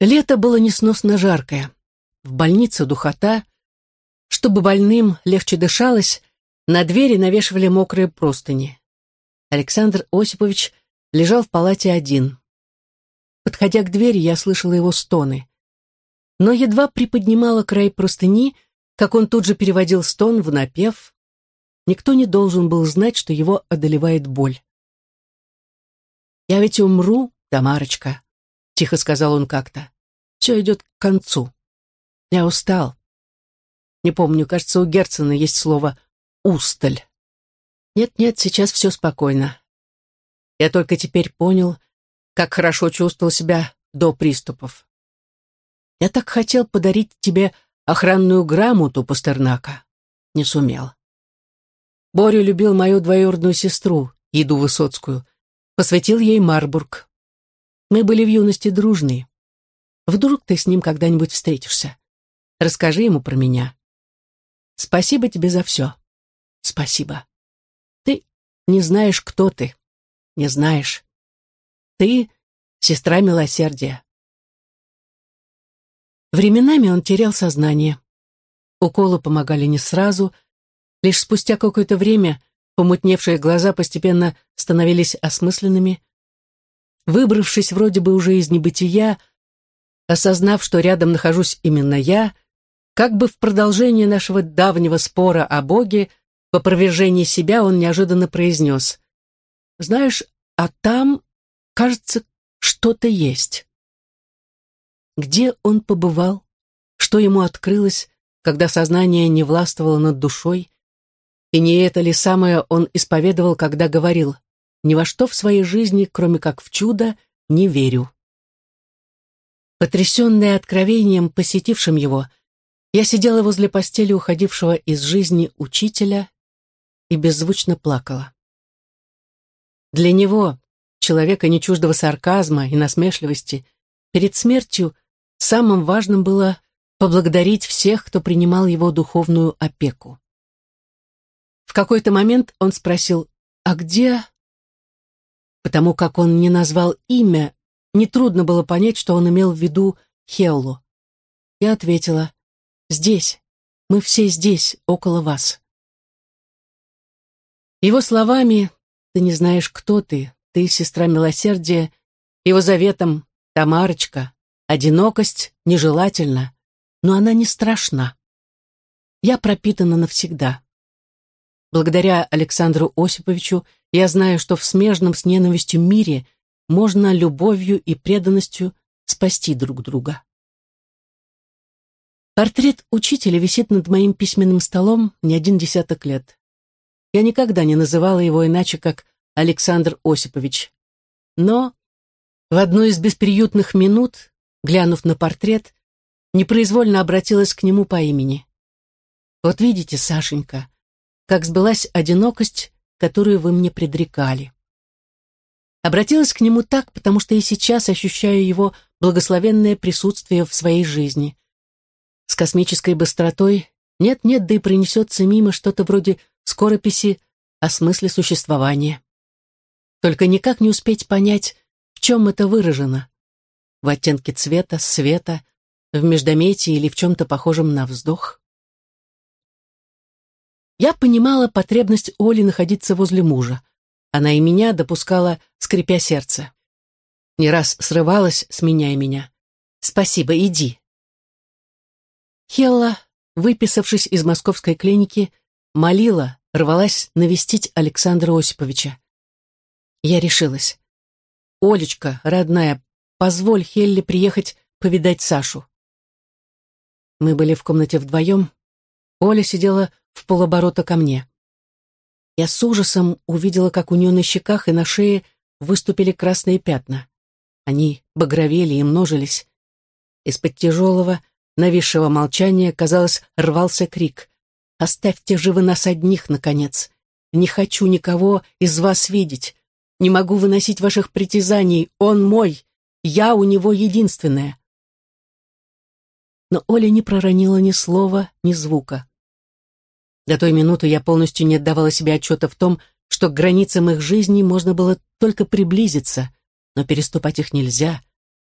Лето было несносно жаркое. В больнице духота. Чтобы больным легче дышалось, на двери навешивали мокрые простыни. Александр Осипович лежал в палате один. Подходя к двери, я слышала его стоны. Но едва приподнимала край простыни, как он тут же переводил стон в напев. Никто не должен был знать, что его одолевает боль. «Я ведь умру, Тамарочка», тихо сказал он как-то. Все идет к концу. Я устал. Не помню, кажется, у Герцена есть слово «усталь». Нет-нет, сейчас все спокойно. Я только теперь понял, как хорошо чувствовал себя до приступов. Я так хотел подарить тебе охранную грамоту Пастернака. Не сумел. Боря любил мою двоюродную сестру, Иду Высоцкую. Посвятил ей Марбург. Мы были в юности дружны. Вдруг ты с ним когда-нибудь встретишься. Расскажи ему про меня. Спасибо тебе за все. Спасибо. Ты не знаешь, кто ты. Не знаешь. Ты — сестра милосердия. Временами он терял сознание. Уколы помогали не сразу. Лишь спустя какое-то время помутневшие глаза постепенно становились осмысленными. Выбравшись вроде бы уже из небытия, осознав, что рядом нахожусь именно я, как бы в продолжение нашего давнего спора о Боге, в опровержении себя он неожиданно произнес. «Знаешь, а там, кажется, что-то есть». Где он побывал? Что ему открылось, когда сознание не властвовало над душой? И не это ли самое он исповедовал, когда говорил ни во что в своей жизни, кроме как в чудо, не верю. Потрясенная откровением, посетившим его, я сидела возле постели уходившего из жизни учителя и беззвучно плакала. Для него, человека не чуждого сарказма и насмешливости, перед смертью самым важным было поблагодарить всех, кто принимал его духовную опеку. В какой-то момент он спросил, «А где Потому как он не назвал имя, нетрудно было понять, что он имел в виду Хеллу. Я ответила, «Здесь. Мы все здесь, около вас». Его словами «Ты не знаешь, кто ты, ты сестра милосердия», его заветом «Тамарочка», «Одинокость нежелательна, но она не страшна». Я пропитана навсегда. Благодаря Александру Осиповичу я знаю, что в смежном с ненавистью мире можно любовью и преданностью спасти друг друга. Портрет учителя висит над моим письменным столом не один десяток лет. Я никогда не называла его иначе, как Александр Осипович. Но в одну из бесприютных минут, глянув на портрет, непроизвольно обратилась к нему по имени. «Вот видите, Сашенька, как сбылась одинокость, которую вы мне предрекали. Обратилась к нему так, потому что и сейчас ощущаю его благословенное присутствие в своей жизни. С космической быстротой нет-нет, да и принесется мимо что-то вроде скорописи о смысле существования. Только никак не успеть понять, в чем это выражено. В оттенке цвета, света, в междометии или в чем-то похожем на вздох. Я понимала потребность Оли находиться возле мужа. Она и меня допускала, скрипя сердце. Не раз срывалась, сменяя меня. «Спасибо, иди». Хелла, выписавшись из московской клиники, молила, рвалась навестить Александра Осиповича. Я решилась. «Олечка, родная, позволь Хелле приехать повидать Сашу». Мы были в комнате вдвоем. Оля сидела в полоборота ко мне. Я с ужасом увидела, как у нее на щеках и на шее выступили красные пятна. Они багровели и множились. Из-под тяжелого, нависшего молчания, казалось, рвался крик. «Оставьте же вы нас одних, наконец! Не хочу никого из вас видеть! Не могу выносить ваших притязаний! Он мой! Я у него единственная!» Но Оля не проронила ни слова, ни звука. До той минуты я полностью не отдавала себе отчета в том, что к границам их жизни можно было только приблизиться, но переступать их нельзя,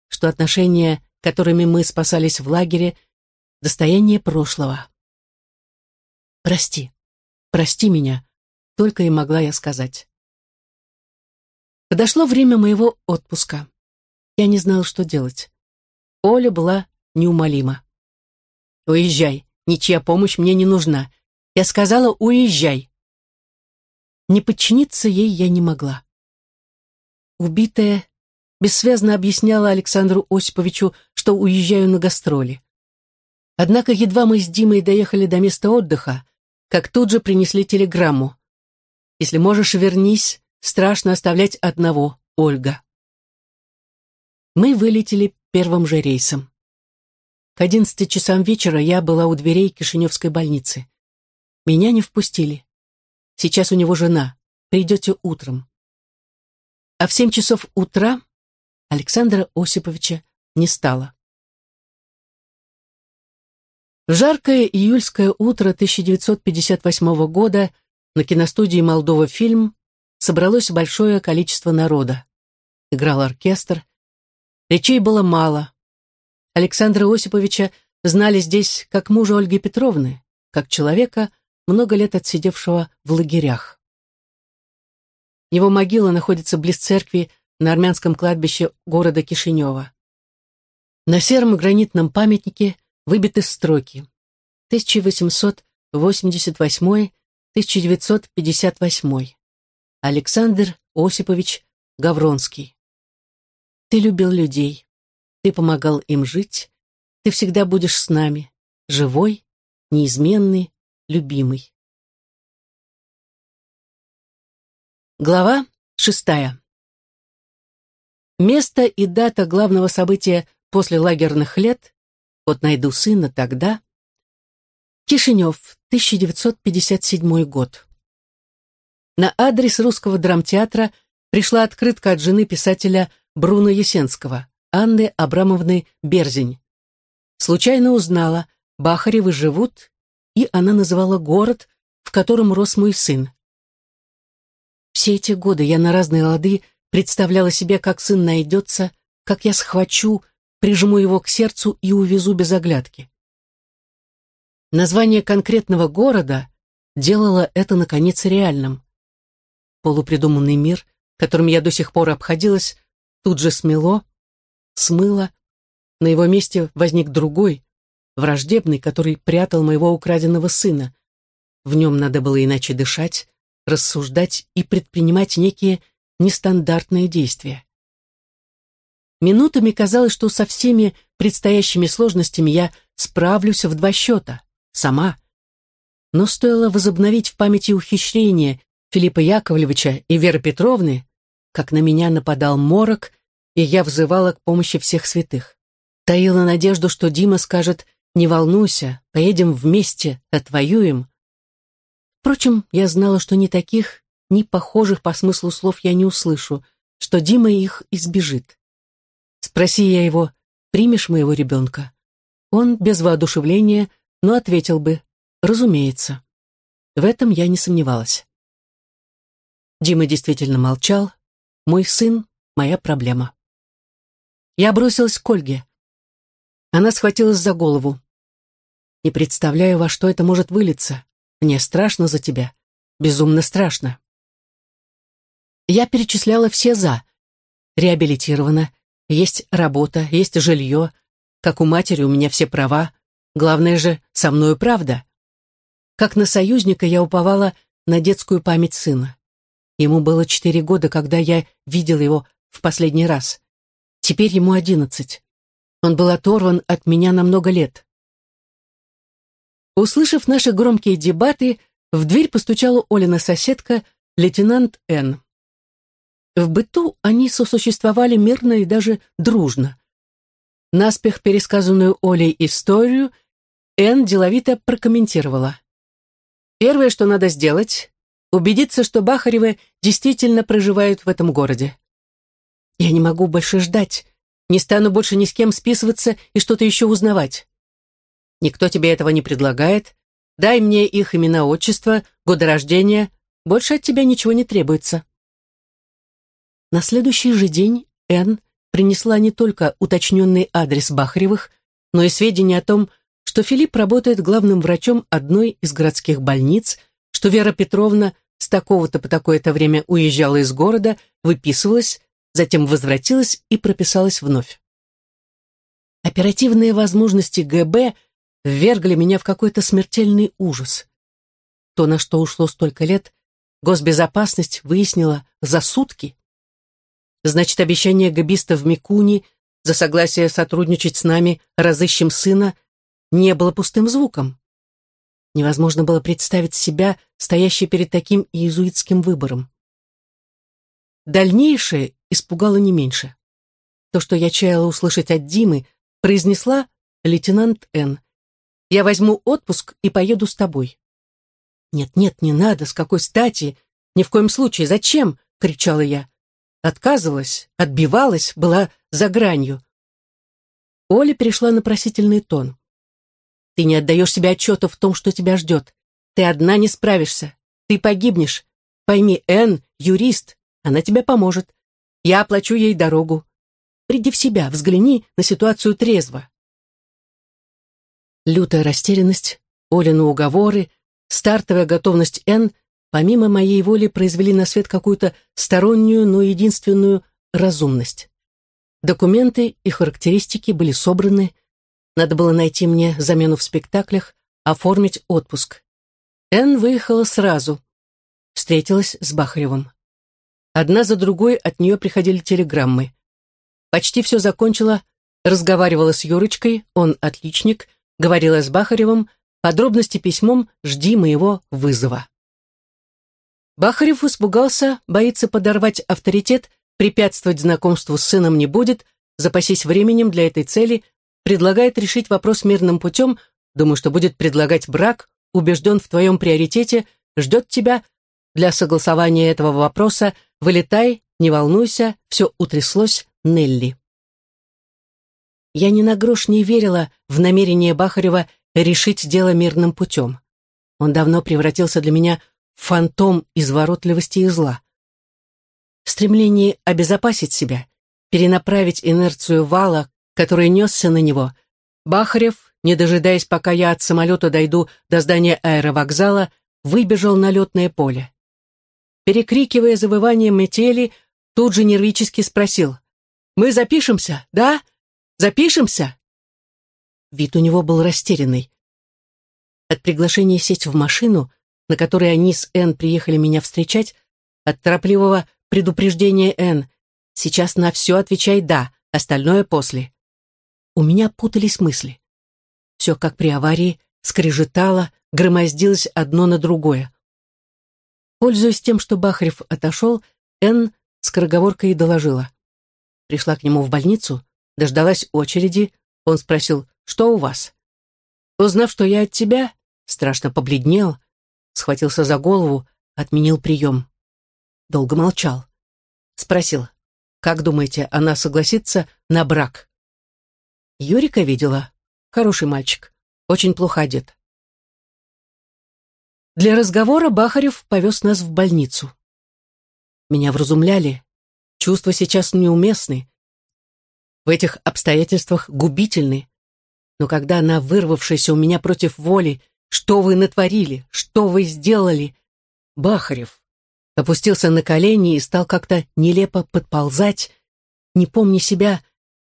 что отношение к которыми мы спасались в лагере, достояние прошлого. «Прости, прости меня», — только и могла я сказать. Подошло время моего отпуска. Я не знала, что делать. Оля была неумолима. «Уезжай, ничья помощь мне не нужна. Я сказала, уезжай». Не подчиниться ей я не могла. Убитая бессвязно объясняла Александру Осиповичу, что уезжаю на гастроли. Однако едва мы с Димой доехали до места отдыха, как тут же принесли телеграмму. «Если можешь, вернись, страшно оставлять одного, Ольга». Мы вылетели первым же рейсом. К одиннадцати часам вечера я была у дверей Кишиневской больницы. Меня не впустили. Сейчас у него жена. Придете утром. А в семь часов утра Александра Осиповича не стало. В жаркое июльское утро 1958 года на киностудии «Молдова фильм» собралось большое количество народа. Играл оркестр. Речей было мало. Александра Осиповича знали здесь как мужа Ольги Петровны, как человека, много лет отсидевшего в лагерях. Его могила находится близ церкви на армянском кладбище города Кишинева. На сером гранитном памятнике выбиты строки 1888-1958. Александр Осипович Гавронский. Ты любил людей, ты помогал им жить, ты всегда будешь с нами, живой, неизменный, любимый. Глава шестая. Место и дата главного события после лагерных лет «Вот найду сына тогда» Кишинев, 1957 год. На адрес русского драмтеатра пришла открытка от жены писателя Бруно Есенского, Анны Абрамовны Берзень. Случайно узнала, Бахаревы живут, и она называла город, в котором рос мой сын. Все эти годы я на разные лады представляла себе, как сын найдется, как я схвачу, прижму его к сердцу и увезу без оглядки. Название конкретного города делало это, наконец, реальным. Полупридуманный мир, которым я до сих пор обходилась, тут же смело, смыло. На его месте возник другой, враждебный, который прятал моего украденного сына. В нем надо было иначе дышать, рассуждать и предпринимать некие нестандартные действия. Минутами казалось, что со всеми предстоящими сложностями я справлюсь в два счета, сама. Но стоило возобновить в памяти ухищрения Филиппа Яковлевича и Веры Петровны, как на меня нападал морок, и я взывала к помощи всех святых. Таила надежду, что Дима скажет «Не волнуйся, поедем вместе, отвоюем», Впрочем, я знала, что ни таких, ни похожих по смыслу слов я не услышу, что Дима их избежит. Спроси я его, примешь моего ребенка? Он без воодушевления, но ответил бы, разумеется. В этом я не сомневалась. Дима действительно молчал. Мой сын — моя проблема. Я бросилась к Ольге. Она схватилась за голову. Не представляю, во что это может вылиться. Мне страшно за тебя. Безумно страшно. Я перечисляла все «за». Реабилитирована, есть работа, есть жилье. Как у матери у меня все права. Главное же, со мною правда. Как на союзника я уповала на детскую память сына. Ему было четыре года, когда я видел его в последний раз. Теперь ему одиннадцать. Он был оторван от меня на много лет. Услышав наши громкие дебаты, в дверь постучала Олина соседка, лейтенант Н. В быту они сосуществовали мирно и даже дружно. Наспех пересказанную Олей историю Н деловито прокомментировала. Первое, что надо сделать, убедиться, что Бахаревы действительно проживают в этом городе. Я не могу больше ждать, не стану больше ни с кем списываться и что-то еще узнавать. Никто тебе этого не предлагает. Дай мне их имена, отчество, годы рождения. Больше от тебя ничего не требуется. На следующий же день Энн принесла не только уточненный адрес Бахаревых, но и сведения о том, что Филипп работает главным врачом одной из городских больниц, что Вера Петровна с такого-то по такое-то время уезжала из города, выписывалась, затем возвратилась и прописалась вновь. Оперативные возможности ГБ ввергли меня в какой-то смертельный ужас. То, на что ушло столько лет, госбезопасность выяснила за сутки. Значит, обещание габиста в Микуни за согласие сотрудничать с нами разыщем сына не было пустым звуком. Невозможно было представить себя, стоящей перед таким иезуитским выбором. Дальнейшее испугало не меньше. То, что я чаяла услышать от Димы, произнесла лейтенант Н. «Я возьму отпуск и поеду с тобой». «Нет-нет, не надо, с какой стати? Ни в коем случае, зачем?» — кричала я. Отказывалась, отбивалась, была за гранью. Оля перешла на просительный тон. Ты не отдаешь себе отчета в том, что тебя ждет. Ты одна не справишься. Ты погибнешь. Пойми, Энн — юрист. Она тебе поможет. Я оплачу ей дорогу. Приди в себя, взгляни на ситуацию трезво. Лютая растерянность, Олины уговоры, стартовая готовность Энн помимо моей воли произвели на свет какую-то стороннюю, но единственную разумность. Документы и характеристики были собраны, надо было найти мне замену в спектаклях, оформить отпуск. Энн выехала сразу. Встретилась с Бахаревым. Одна за другой от нее приходили телеграммы. Почти все закончила, разговаривала с Юрочкой, он отличник, говорила с Бахаревым, подробности письмом «Жди моего вызова». Бахарев испугался, боится подорвать авторитет, препятствовать знакомству с сыном не будет, запасись временем для этой цели, предлагает решить вопрос мирным путем, думаю, что будет предлагать брак, убежден в твоем приоритете, ждет тебя. Для согласования этого вопроса вылетай, не волнуйся, все утряслось, Нелли. Я ни на грош не верила в намерение Бахарева решить дело мирным путем. Он давно превратился для меня в фантом изворотливости и зла. В стремлении обезопасить себя, перенаправить инерцию вала который несся на него, Бахарев, не дожидаясь, пока я от самолета дойду до здания аэровокзала, выбежал на летное поле. Перекрикивая завывание метели, тут же нервически спросил, «Мы запишемся, да? Запишемся?» Вид у него был растерянный. От приглашения сесть в машину, на которой они с Энн приехали меня встречать, от торопливого предупреждения Энн, «Сейчас на все отвечай «да», остальное после». У меня путались мысли. Все, как при аварии, скрежетало, громоздилось одно на другое. Пользуясь тем, что Бахарев отошел, Энн скороговоркой доложила. Пришла к нему в больницу, дождалась очереди, он спросил, что у вас? Узнав, что я от тебя, страшно побледнел, схватился за голову, отменил прием. Долго молчал. Спросил, как думаете, она согласится на брак? Юрика видела. Хороший мальчик. Очень плохо одет. Для разговора Бахарев повез нас в больницу. Меня вразумляли. Чувства сейчас неуместны. В этих обстоятельствах губительны. Но когда она, вырвавшаяся у меня против воли, «Что вы натворили? Что вы сделали?» Бахарев опустился на колени и стал как-то нелепо подползать. Не помня себя,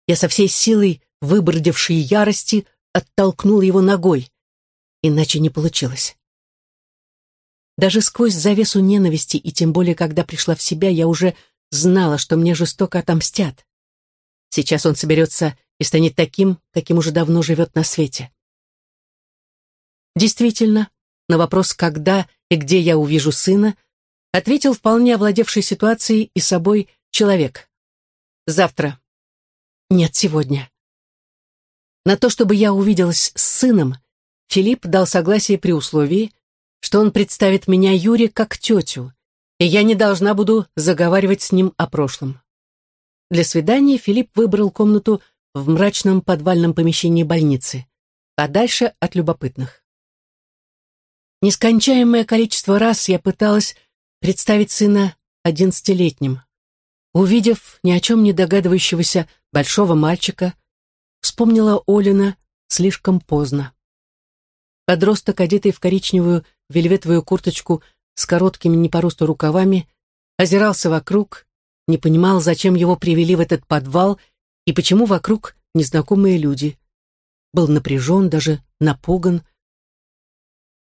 я со всей силой выбордившей ярости, оттолкнул его ногой. Иначе не получилось. Даже сквозь завесу ненависти, и тем более, когда пришла в себя, я уже знала, что мне жестоко отомстят. Сейчас он соберется и станет таким, каким уже давно живет на свете. Действительно, на вопрос «когда» и «где я увижу сына» ответил вполне овладевший ситуацией и собой человек. «Завтра». «Нет, сегодня». На то, чтобы я увиделась с сыном, Филипп дал согласие при условии, что он представит меня Юре как тетю, и я не должна буду заговаривать с ним о прошлом. Для свидания Филипп выбрал комнату в мрачном подвальном помещении больницы, подальше от любопытных. Нескончаемое количество раз я пыталась представить сына одиннадцатилетним. Увидев ни о чем не догадывающегося большого мальчика, вспомнила Олина слишком поздно. Подросток, одетый в коричневую вельветовую курточку с короткими не по росту рукавами, озирался вокруг, не понимал, зачем его привели в этот подвал и почему вокруг незнакомые люди. Был напряжен, даже напуган.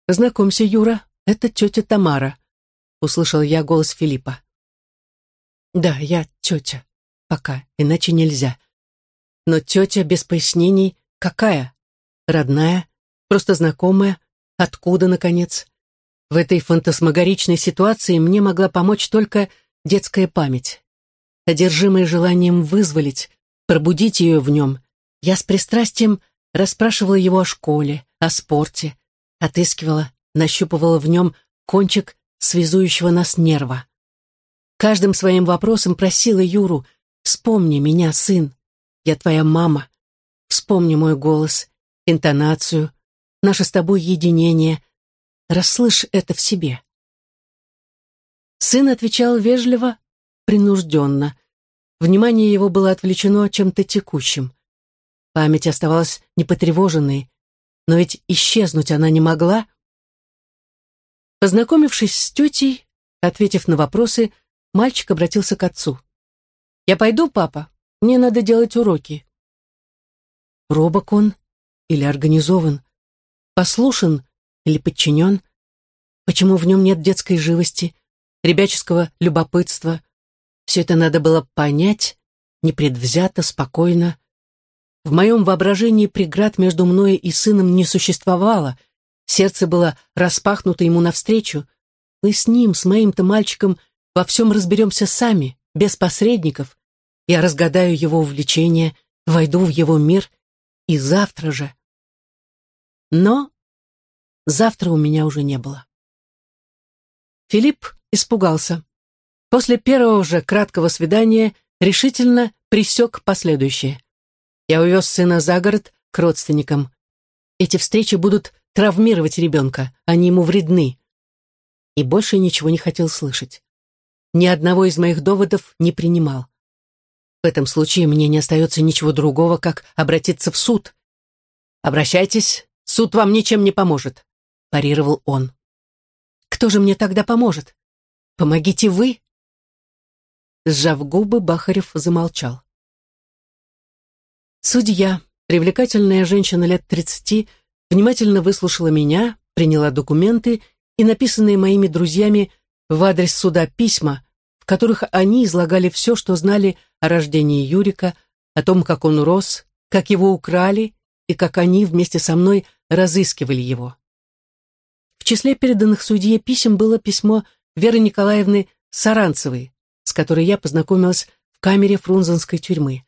«Познакомься, Юра, это тетя Тамара», — услышал я голос Филиппа. «Да, я тетя. Пока, иначе нельзя. Но тетя без пояснений какая? Родная? Просто знакомая? Откуда, наконец? В этой фантасмагоричной ситуации мне могла помочь только детская память. Одержимая желанием вызволить, пробудить ее в нем, я с пристрастием расспрашивала его о школе, о спорте, отыскивала, нащупывала в нем кончик связующего нас нерва. Каждым своим вопросом просила Юру «Вспомни меня, сын, я твоя мама. Вспомни мой голос, интонацию, наше с тобой единение. Расслышь это в себе». Сын отвечал вежливо, принужденно. Внимание его было отвлечено чем-то текущим. Память оставалась непотревоженной, но ведь исчезнуть она не могла. Познакомившись с тетей, ответив на вопросы, мальчик обратился к отцу. «Я пойду, папа, мне надо делать уроки». Робок он или организован, послушен или подчинен, почему в нем нет детской живости, ребяческого любопытства. Все это надо было понять, непредвзято, спокойно. В моем воображении преград между мной и сыном не существовало, сердце было распахнуто ему навстречу. Мы с ним, с моим-то мальчиком, во всем разберемся сами, без посредников. Я разгадаю его увлечение, войду в его мир, и завтра же. Но завтра у меня уже не было. Филипп испугался. После первого же краткого свидания решительно присек последующее. Я увез сына за город к родственникам. Эти встречи будут травмировать ребенка, они ему вредны. И больше ничего не хотел слышать ни одного из моих доводов не принимал. В этом случае мне не остается ничего другого, как обратиться в суд. «Обращайтесь, суд вам ничем не поможет», — парировал он. «Кто же мне тогда поможет? Помогите вы?» Сжав губы, Бахарев замолчал. Судья, привлекательная женщина лет тридцати, внимательно выслушала меня, приняла документы и написанные моими друзьями в адрес суда письма, в которых они излагали все, что знали о рождении Юрика, о том, как он рос, как его украли и как они вместе со мной разыскивали его. Числе переданных судье писем было письмо Веры Николаевны Саранцевой, с которой я познакомилась в камере фрунзенской тюрьмы.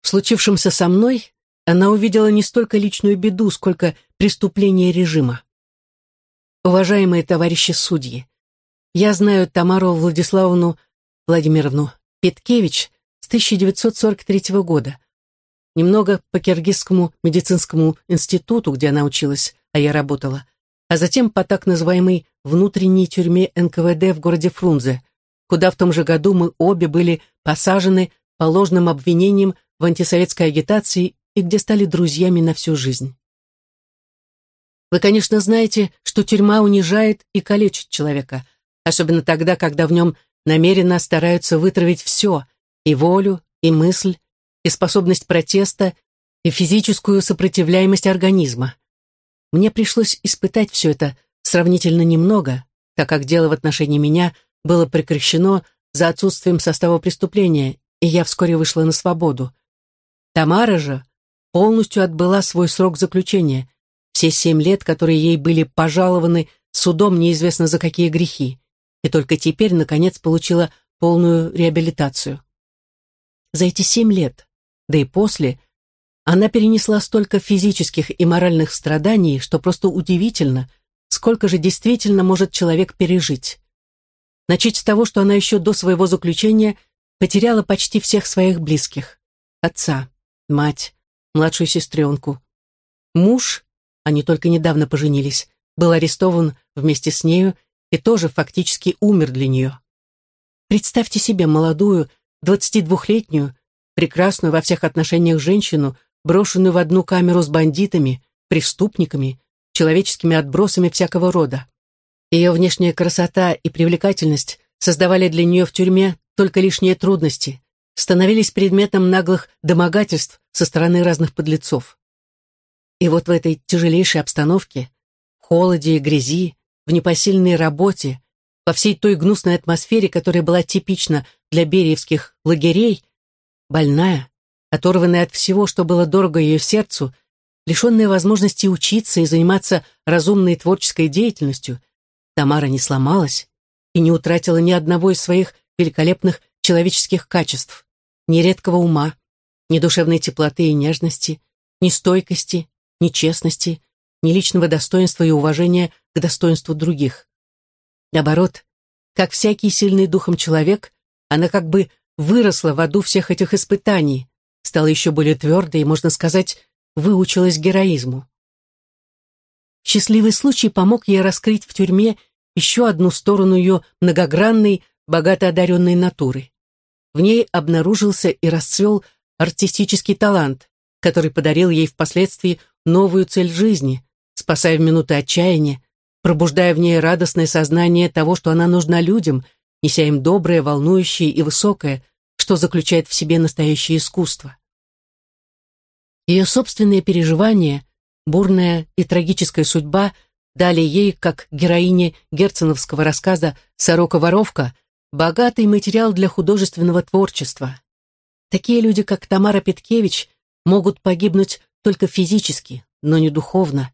В случившемся со мной она увидела не столько личную беду, сколько преступление режима. Уважаемые товарищи судьи, я знаю Тамару Владиславовну Владимировну Петкевич с 1943 года. Немного по Киргизскому медицинскому институту, где она училась, а я работала, а затем по так называемой внутренней тюрьме НКВД в городе Фрунзе, куда в том же году мы обе были посажены по ложным обвинениям в антисоветской агитации и где стали друзьями на всю жизнь. Вы, конечно, знаете, что тюрьма унижает и калечит человека – особенно тогда, когда в нем намеренно стараются вытравить все, и волю, и мысль, и способность протеста, и физическую сопротивляемость организма. Мне пришлось испытать все это сравнительно немного, так как дело в отношении меня было прекращено за отсутствием состава преступления, и я вскоре вышла на свободу. Тамара же полностью отбыла свой срок заключения, все семь лет, которые ей были пожалованы судом неизвестно за какие грехи и только теперь, наконец, получила полную реабилитацию. За эти семь лет, да и после, она перенесла столько физических и моральных страданий, что просто удивительно, сколько же действительно может человек пережить. Начать с того, что она еще до своего заключения потеряла почти всех своих близких. Отца, мать, младшую сестренку. Муж, они только недавно поженились, был арестован вместе с нею и тоже фактически умер для нее. Представьте себе молодую, 22-летнюю, прекрасную во всех отношениях женщину, брошенную в одну камеру с бандитами, преступниками, человеческими отбросами всякого рода. Ее внешняя красота и привлекательность создавали для нее в тюрьме только лишние трудности, становились предметом наглых домогательств со стороны разных подлецов. И вот в этой тяжелейшей обстановке, холоде и грязи, в непосильной работе, во всей той гнусной атмосфере, которая была типична для бериевских лагерей, больная, оторванная от всего, что было дорого ее сердцу, лишенная возможности учиться и заниматься разумной творческой деятельностью, Тамара не сломалась и не утратила ни одного из своих великолепных человеческих качеств, ни редкого ума, ни душевной теплоты и нежности, ни стойкости, ни честности, ни личного достоинства и уважения к достоинству других. Наоборот, как всякий сильный духом человек, она как бы выросла в аду всех этих испытаний, стала еще более твердой и, можно сказать, выучилась героизму. Счастливый случай помог ей раскрыть в тюрьме еще одну сторону ее многогранной, богато одаренной натуры. В ней обнаружился и расцвел артистический талант, который подарил ей впоследствии новую цель жизни, спасая в минуты отчаяния, пробуждая в ней радостное сознание того, что она нужна людям, неся им доброе, волнующее и высокое, что заключает в себе настоящее искусство. Ее собственные переживания, бурная и трагическая судьба дали ей, как героине герценовского рассказа «Сорока-воровка», богатый материал для художественного творчества. Такие люди, как Тамара Петкевич, могут погибнуть только физически, но не духовно.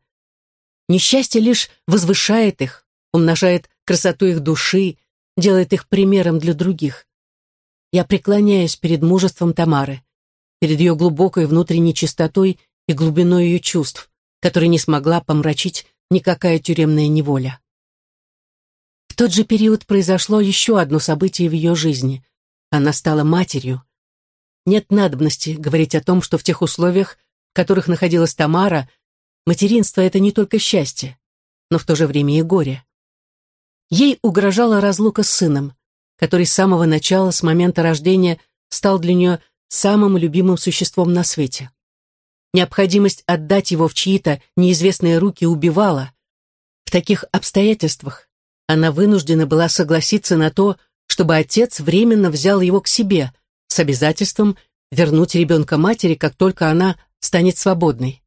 Несчастье лишь возвышает их, умножает красоту их души, делает их примером для других. Я преклоняюсь перед мужеством Тамары, перед ее глубокой внутренней чистотой и глубиной ее чувств, которые не смогла помрачить никакая тюремная неволя. В тот же период произошло еще одно событие в ее жизни. Она стала матерью. Нет надобности говорить о том, что в тех условиях, в которых находилась Тамара, материнство — это не только счастье, но в то же время и горе. Ей угрожала разлука с сыном, который с самого начала, с момента рождения, стал для нее самым любимым существом на свете. Необходимость отдать его в чьи-то неизвестные руки убивала. В таких обстоятельствах она вынуждена была согласиться на то, чтобы отец временно взял его к себе с обязательством вернуть ребенка матери, как только она станет свободной.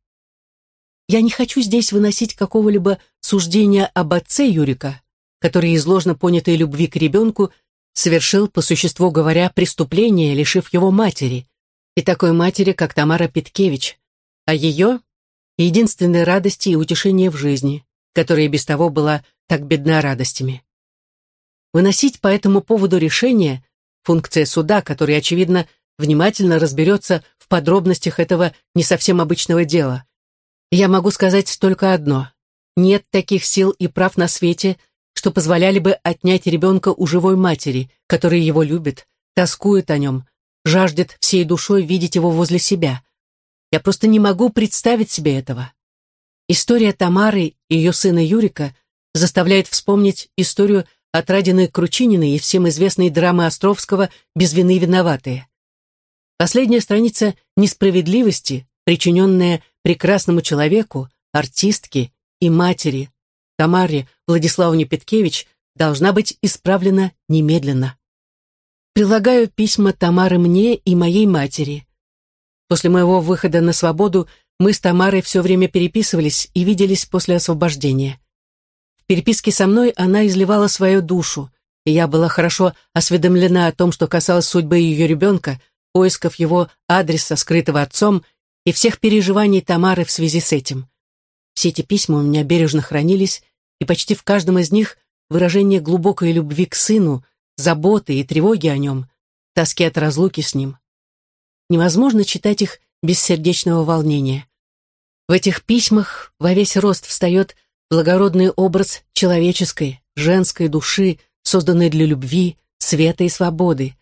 Я не хочу здесь выносить какого-либо суждения об отце Юрика, который из ложно понятой любви к ребенку совершил, по существу говоря, преступление, лишив его матери, и такой матери, как Тамара Петкевич, а ее — единственной радости и утешения в жизни, которая без того была так бедна радостями. Выносить по этому поводу решение — функция суда, который, очевидно, внимательно разберется в подробностях этого не совсем обычного дела. Я могу сказать только одно. Нет таких сил и прав на свете, что позволяли бы отнять ребенка у живой матери, которая его любит, тоскует о нем, жаждет всей душой видеть его возле себя. Я просто не могу представить себе этого. История Тамары и ее сына Юрика заставляет вспомнить историю отраденной Кручининой и всем известной драмы Островского «Без вины виноватые». Последняя страница несправедливости, причиненная прекрасному человеку, артистке и матери, Тамаре Владиславовне Петкевич, должна быть исправлена немедленно. Прилагаю письма Тамары мне и моей матери. После моего выхода на свободу мы с Тамарой все время переписывались и виделись после освобождения. В переписке со мной она изливала свою душу, и я была хорошо осведомлена о том, что касалось судьбы ее ребенка, поисков его адреса, скрытого отцом, и всех переживаний Тамары в связи с этим. Все эти письма у меня бережно хранились, и почти в каждом из них выражение глубокой любви к сыну, заботы и тревоги о нем, тоски от разлуки с ним. Невозможно читать их без сердечного волнения. В этих письмах во весь рост встает благородный образ человеческой, женской души, созданной для любви, света и свободы,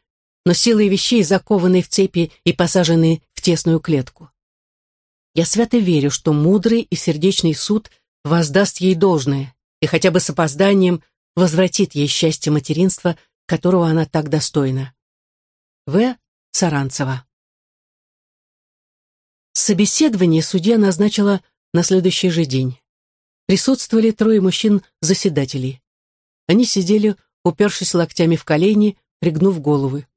но силой вещей, закованной в цепи и посаженной в тесную клетку. Я свято верю, что мудрый и сердечный суд воздаст ей должное и хотя бы с опозданием возвратит ей счастье материнства, которого она так достойна. В. Саранцева Собеседование судья назначила на следующий же день. Присутствовали трое мужчин-заседателей. Они сидели, упершись локтями в колени, пригнув головы.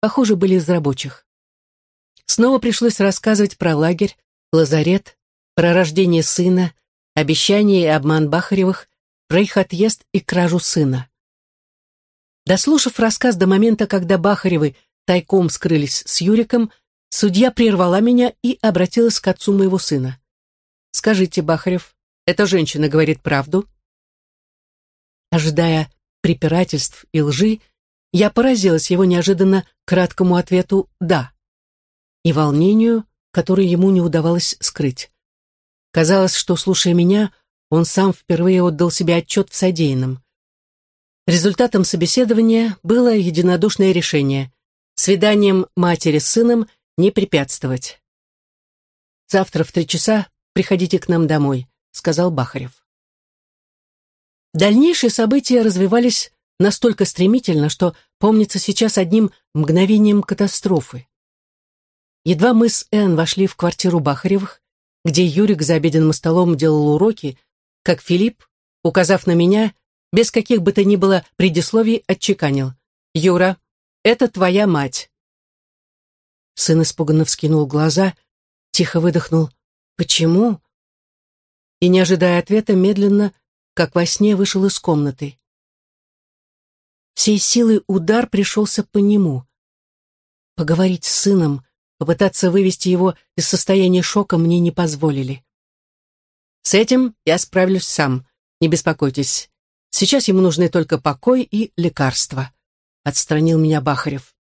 Похоже, были из рабочих. Снова пришлось рассказывать про лагерь, лазарет, про рождение сына, обещание и обман Бахаревых, про их отъезд и кражу сына. Дослушав рассказ до момента, когда Бахаревы тайком скрылись с Юриком, судья прервала меня и обратилась к отцу моего сына. «Скажите, Бахарев, эта женщина говорит правду?» Ожидая препирательств и лжи, я поразилась его неожиданно краткому ответу «да» и волнению, которое ему не удавалось скрыть. Казалось, что, слушая меня, он сам впервые отдал себе отчет в содеянном. Результатом собеседования было единодушное решение – свиданием матери с сыном не препятствовать. «Завтра в три часа приходите к нам домой», – сказал Бахарев. Дальнейшие события развивались настолько стремительно, что помнится сейчас одним мгновением катастрофы. Едва мы с Энн вошли в квартиру Бахаревых, где Юрик за обеденным столом делал уроки, как Филипп, указав на меня, без каких бы то ни было предисловий, отчеканил. «Юра, это твоя мать». Сын испуганно вскинул глаза, тихо выдохнул. «Почему?» И, не ожидая ответа, медленно, как во сне, вышел из комнаты. Всей силой удар пришелся по нему. Поговорить с сыном, попытаться вывести его из состояния шока мне не позволили. «С этим я справлюсь сам, не беспокойтесь. Сейчас ему нужны только покой и лекарства», — отстранил меня Бахарев.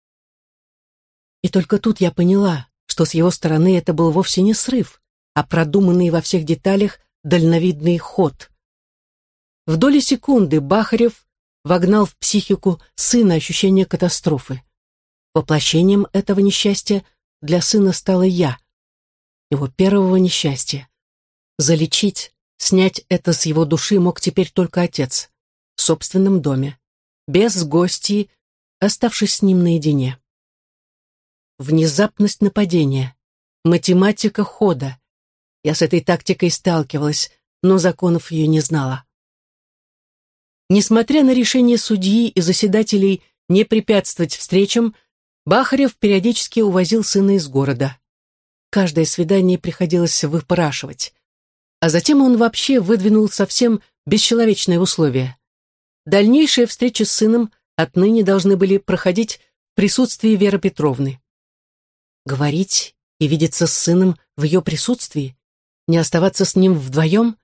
И только тут я поняла, что с его стороны это был вовсе не срыв, а продуманный во всех деталях дальновидный ход. В доли секунды Бахарев вогнал в психику сына ощущение катастрофы. Воплощением этого несчастья для сына стала я, его первого несчастья. Залечить, снять это с его души мог теперь только отец в собственном доме, без гостей, оставшись с ним наедине. Внезапность нападения, математика хода. Я с этой тактикой сталкивалась, но законов ее не знала. Несмотря на решение судьи и заседателей не препятствовать встречам, Бахарев периодически увозил сына из города. Каждое свидание приходилось выпрашивать. А затем он вообще выдвинул совсем бесчеловечные условия. Дальнейшие встречи с сыном отныне должны были проходить в присутствии Веры Петровны. Говорить и видеться с сыном в ее присутствии, не оставаться с ним вдвоем,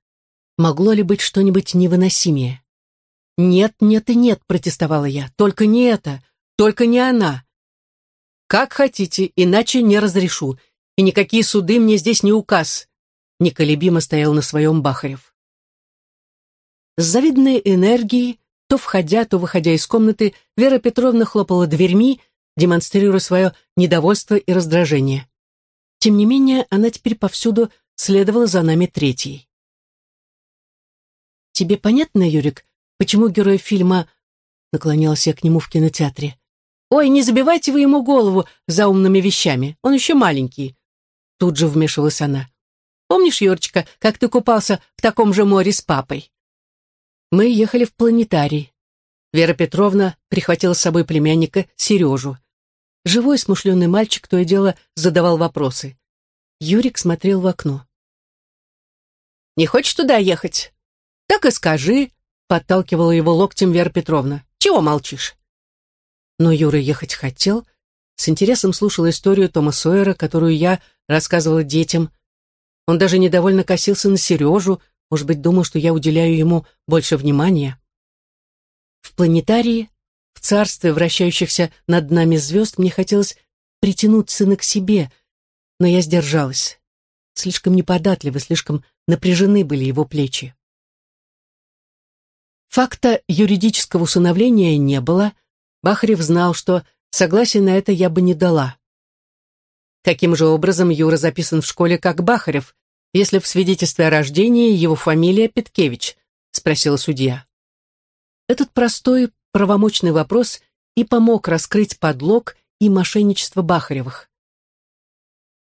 могло ли быть что-нибудь невыносимее? «Нет, нет и нет», — протестовала я, — «только не это, только не она». «Как хотите, иначе не разрешу, и никакие суды мне здесь не указ», — неколебимо стоял на своем Бахарев. С завидной энергией то входя, то выходя из комнаты, Вера Петровна хлопала дверьми, демонстрируя свое недовольство и раздражение. Тем не менее, она теперь повсюду следовала за нами третьей. «Тебе понятно, Юрик, почему герой фильма...» Наклонялась я к нему в кинотеатре. «Ой, не забивайте вы ему голову за умными вещами, он еще маленький». Тут же вмешивалась она. «Помнишь, Юрочка, как ты купался в таком же море с папой?» Мы ехали в планетарий. Вера Петровна прихватила с собой племянника Сережу. Живой смышленый мальчик то и дело задавал вопросы. Юрик смотрел в окно. «Не хочешь туда ехать?» «Так и скажи», — подталкивала его локтем Вера Петровна. «Чего молчишь?» Но Юра ехать хотел, с интересом слушал историю Тома Сойера, которую я рассказывала детям. Он даже недовольно косился на Сережу, может быть, думал, что я уделяю ему больше внимания. В планетарии, в царстве вращающихся над нами звезд, мне хотелось притянуть сына к себе, но я сдержалась. Слишком неподатливы, слишком напряжены были его плечи. Факта юридического усыновления не было. Бахарев знал, что согласия на это я бы не дала. Каким же образом Юра записан в школе как Бахарев, если в свидетельстве о рождении его фамилия Петкевич?» — спросила судья. Этот простой правомочный вопрос и помог раскрыть подлог и мошенничество Бахаревых.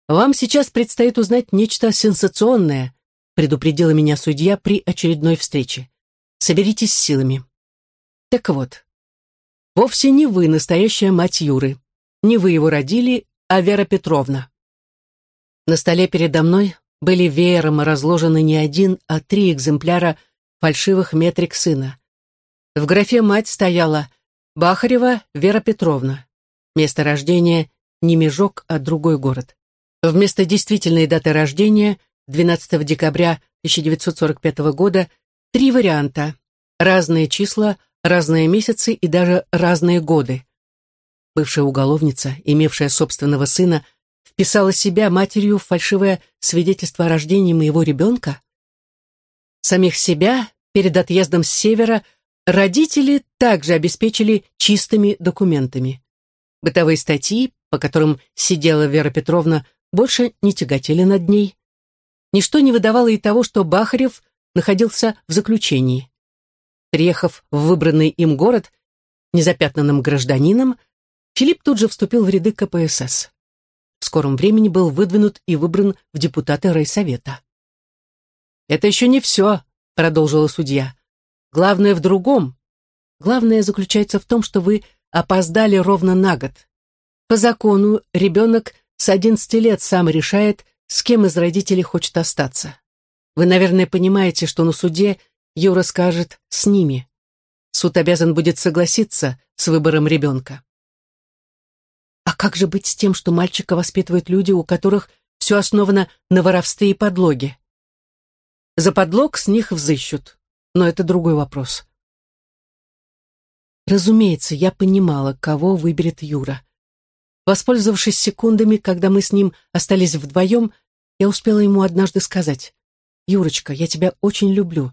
«Вам сейчас предстоит узнать нечто сенсационное», предупредила меня судья при очередной встрече. «Соберитесь с силами». Так вот, вовсе не вы настоящая мать Юры. Не вы его родили, а Вера Петровна. На столе передо мной были веером разложены не один, а три экземпляра фальшивых метрик сына. В графе «Мать» стояла Бахарева Вера Петровна. Место рождения не Межок, а другой город. Вместо действительной даты рождения, 12 декабря 1945 года, три варианта. Разные числа, разные месяцы и даже разные годы. Бывшая уголовница, имевшая собственного сына, вписала себя матерью в фальшивое свидетельство о рождении моего ребенка? Самих себя перед отъездом с севера родители также обеспечили чистыми документами. Бытовые статьи, по которым сидела Вера Петровна, больше не тяготели над ней. Ничто не выдавало и того, что Бахарев находился в заключении. Приехав в выбранный им город, незапятнанным гражданином, Филипп тут же вступил в ряды КПСС. В скором времени был выдвинут и выбран в депутаты райсовета. «Это еще не все», — продолжила судья. «Главное в другом. Главное заключается в том, что вы опоздали ровно на год. По закону ребенок с 11 лет сам решает, с кем из родителей хочет остаться. Вы, наверное, понимаете, что на суде Юра скажет «с ними». Суд обязан будет согласиться с выбором ребенка. А как же быть с тем, что мальчика воспитывают люди, у которых все основано на воровстве и подлоге? За подлог с них взыщут, но это другой вопрос. Разумеется, я понимала, кого выберет Юра. Воспользовавшись секундами, когда мы с ним остались вдвоем, я успела ему однажды сказать, «Юрочка, я тебя очень люблю.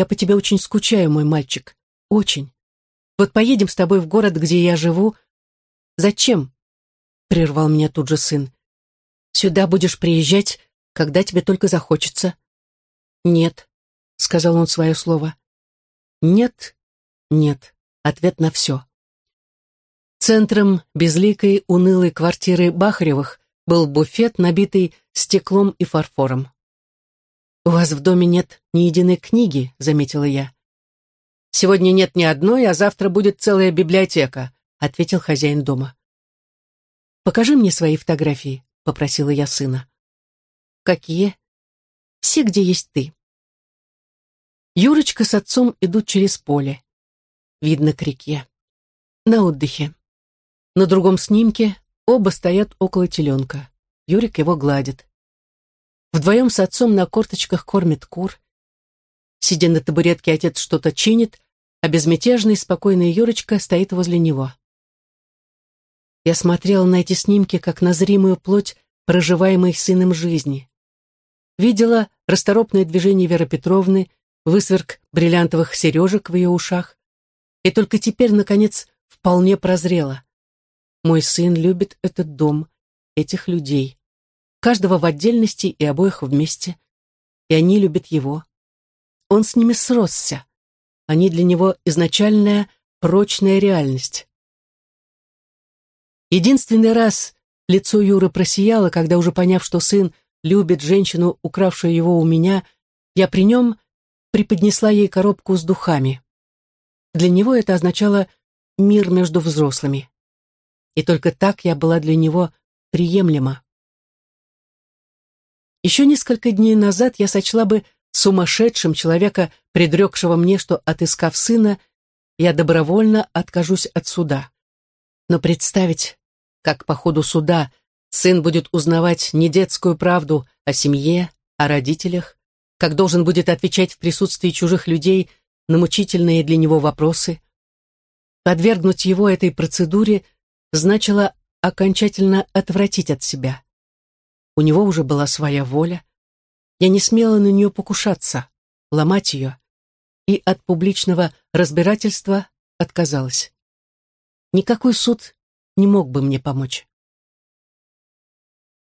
Я по тебе очень скучаю, мой мальчик. Очень. Вот поедем с тобой в город, где я живу. Зачем? Прервал меня тут же сын. Сюда будешь приезжать, когда тебе только захочется. Нет, сказал он свое слово. Нет, нет. Ответ на все. Центром безликой, унылой квартиры Бахаревых был буфет, набитый стеклом и фарфором. «У вас в доме нет ни единой книги», — заметила я. «Сегодня нет ни одной, а завтра будет целая библиотека», — ответил хозяин дома. «Покажи мне свои фотографии», — попросила я сына. «Какие?» «Все, где есть ты». Юрочка с отцом идут через поле. Видно к реке. На отдыхе. На другом снимке оба стоят около теленка. Юрик его гладит. Вдвоем с отцом на корточках кормит кур. Сидя на табуретке, отец что-то чинит, а безмятежный, спокойный Юрочка стоит возле него. Я смотрела на эти снимки, как на зримую плоть проживаемой сыном жизни. Видела расторопное движение Веры Петровны, высверк бриллиантовых сережек в ее ушах, и только теперь, наконец, вполне прозрела. Мой сын любит этот дом, этих людей каждого в отдельности и обоих вместе. И они любят его. Он с ними сросся. Они для него изначальная прочная реальность. Единственный раз лицо Юры просияло, когда, уже поняв, что сын любит женщину, укравшую его у меня, я при нем преподнесла ей коробку с духами. Для него это означало мир между взрослыми. И только так я была для него приемлема. Еще несколько дней назад я сочла бы сумасшедшим человека, предрекшего мне, что, отыскав сына, я добровольно откажусь от суда. Но представить, как по ходу суда сын будет узнавать не детскую правду о семье, о родителях, как должен будет отвечать в присутствии чужих людей на мучительные для него вопросы. Подвергнуть его этой процедуре значило окончательно отвратить от себя. У него уже была своя воля. Я не смела на нее покушаться, ломать ее, и от публичного разбирательства отказалась. Никакой суд не мог бы мне помочь.